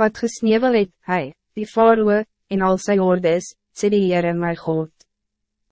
Wat gesnevel het, hy, die faroe, en al sy hordes, sê die Heere my God.